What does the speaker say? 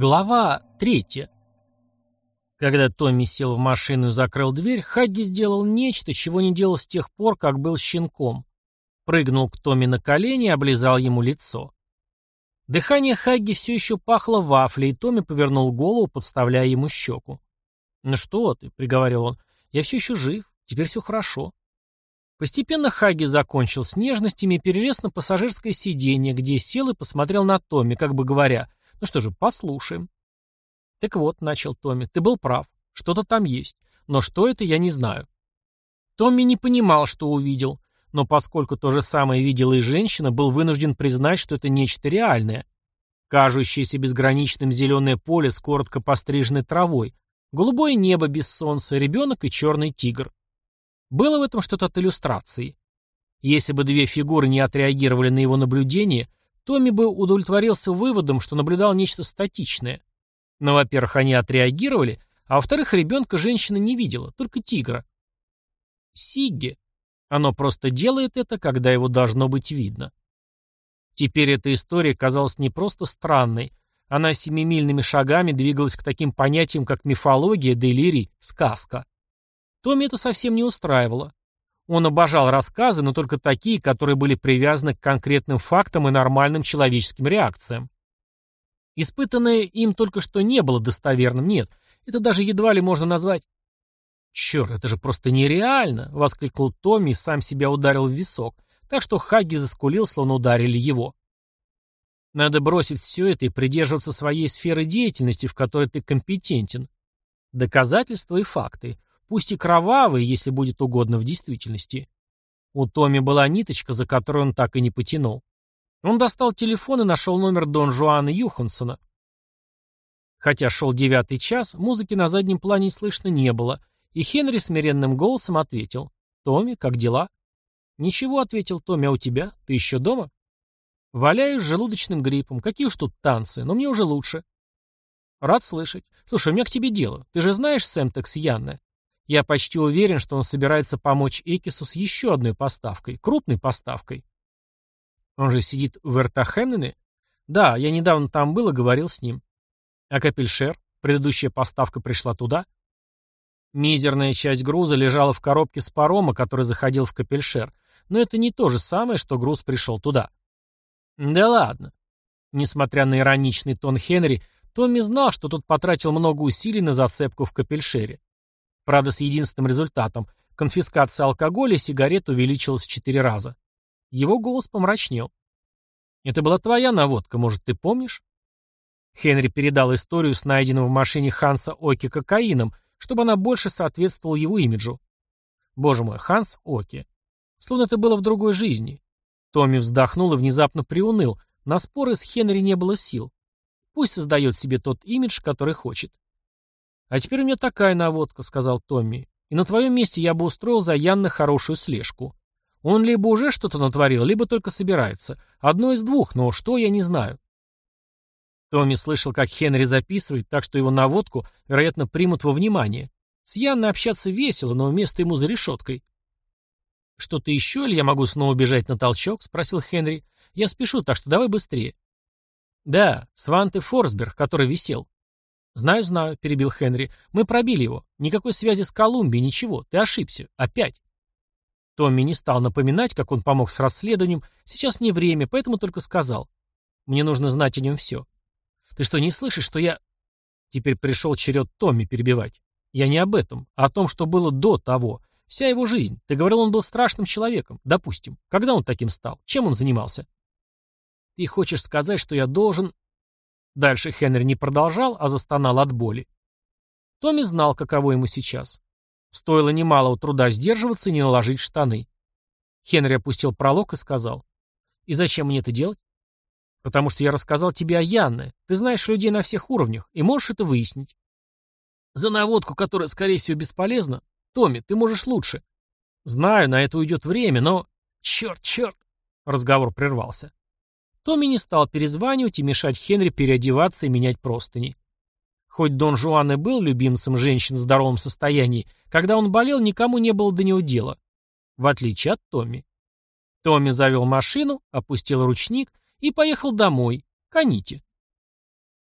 Глава третья. Когда Томми сел в машину и закрыл дверь, Хагги сделал нечто, чего не делал с тех пор, как был щенком. Прыгнул к Томми на колени и облизал ему лицо. Дыхание Хагги все еще пахло вафлей, и Томми повернул голову, подставляя ему щеку. «Ну что ты», — приговорил он, — «я все еще жив, теперь все хорошо». Постепенно Хаги закончил с нежностями и перелез на пассажирское сиденье, где сел и посмотрел на Томми, как бы говоря — ну что же, послушаем. Так вот, начал Томми, ты был прав. Что-то там есть. Но что это, я не знаю. Томми не понимал, что увидел, но поскольку то же самое видела и женщина, был вынужден признать, что это нечто реальное. Кажущееся безграничным зеленое поле с коротко постриженной травой, голубое небо без солнца, ребенок и черный тигр. Было в этом что-то от иллюстрации. Если бы две фигуры не отреагировали на его наблюдение, Томми бы удовлетворился выводом, что наблюдал нечто статичное. Но, во-первых, они отреагировали, а во-вторых, ребенка женщина не видела, только тигра. Сигги. Оно просто делает это, когда его должно быть видно. Теперь эта история казалась не просто странной, она семимильными шагами двигалась к таким понятиям, как мифология, делирий, сказка. Томми это совсем не устраивало. Он обожал рассказы, но только такие, которые были привязаны к конкретным фактам и нормальным человеческим реакциям. Испытанное им только что не было достоверным, нет. Это даже едва ли можно назвать... «Черт, это же просто нереально!» — воскликнул Томми и сам себя ударил в висок, так что Хаги заскулил, словно ударили его. Надо бросить все это и придерживаться своей сферы деятельности, в которой ты компетентен. Доказательства и факты пусть и кровавый, если будет угодно в действительности. У Томми была ниточка, за которую он так и не потянул. Он достал телефон и нашел номер Дон Жуана Юхансона. Хотя шел девятый час, музыки на заднем плане слышно не было, и Хенри смиренным голосом ответил. «Томми, как дела?» «Ничего», — ответил Томми, — «а у тебя? Ты еще дома?» «Валяюсь желудочным гриппом. Какие уж тут танцы, но мне уже лучше». «Рад слышать. Слушай, у меня к тебе дело. Ты же знаешь Сэмтекс Янне?» Я почти уверен, что он собирается помочь Экису с еще одной поставкой, крупной поставкой. Он же сидит в Эртахемнене? Да, я недавно там был и говорил с ним. А Капельшер? Предыдущая поставка пришла туда? Мизерная часть груза лежала в коробке с парома, который заходил в Капельшер, но это не то же самое, что груз пришел туда. Да ладно. Несмотря на ироничный тон Хенри, Томми знал, что тот потратил много усилий на зацепку в Капельшере. Правда, с единственным результатом. Конфискация алкоголя и сигарет увеличилась в четыре раза. Его голос помрачнел. «Это была твоя наводка, может, ты помнишь?» Хенри передал историю с найденным в машине Ханса Оки кокаином, чтобы она больше соответствовала его имиджу. Боже мой, Ханс Оки. Словно это было в другой жизни. Томми вздохнул и внезапно приуныл. На споры с Хенри не было сил. Пусть создает себе тот имидж, который хочет. «А теперь у меня такая наводка», — сказал Томми. «И на твоем месте я бы устроил за Янна хорошую слежку. Он либо уже что-то натворил, либо только собирается. Одно из двух, но что, я не знаю». Томми слышал, как Хенри записывает, так что его наводку, вероятно, примут во внимание. С Янной общаться весело, но место ему за решеткой. «Что-то еще, или я могу снова бежать на толчок?» — спросил Хенри. «Я спешу, так что давай быстрее». «Да, Сванте Форсберг, который висел. «Знаю, знаю», — перебил Хенри. «Мы пробили его. Никакой связи с Колумбией, ничего. Ты ошибся. Опять». Томми не стал напоминать, как он помог с расследованием. Сейчас не время, поэтому только сказал. «Мне нужно знать о нем все». «Ты что, не слышишь, что я...» Теперь пришел черед Томми перебивать. «Я не об этом, а о том, что было до того. Вся его жизнь. Ты говорил, он был страшным человеком. Допустим. Когда он таким стал? Чем он занимался?» «Ты хочешь сказать, что я должен...» Дальше Хенри не продолжал, а застонал от боли. Томми знал, каково ему сейчас. Стоило немалого труда сдерживаться и не наложить штаны. Хенри опустил пролог и сказал. «И зачем мне это делать?» «Потому что я рассказал тебе о Янне. Ты знаешь людей на всех уровнях и можешь это выяснить». «За наводку, которая, скорее всего, бесполезна? Томми, ты можешь лучше». «Знаю, на это уйдет время, но...» «Черт, черт!» Разговор прервался. Томми не стал перезванивать и мешать Хенри переодеваться и менять простыни. Хоть Дон Жуан и был любимцем женщин в здоровом состоянии, когда он болел, никому не было до него дела. В отличие от Томми. Томми завел машину, опустил ручник и поехал домой, к Аните.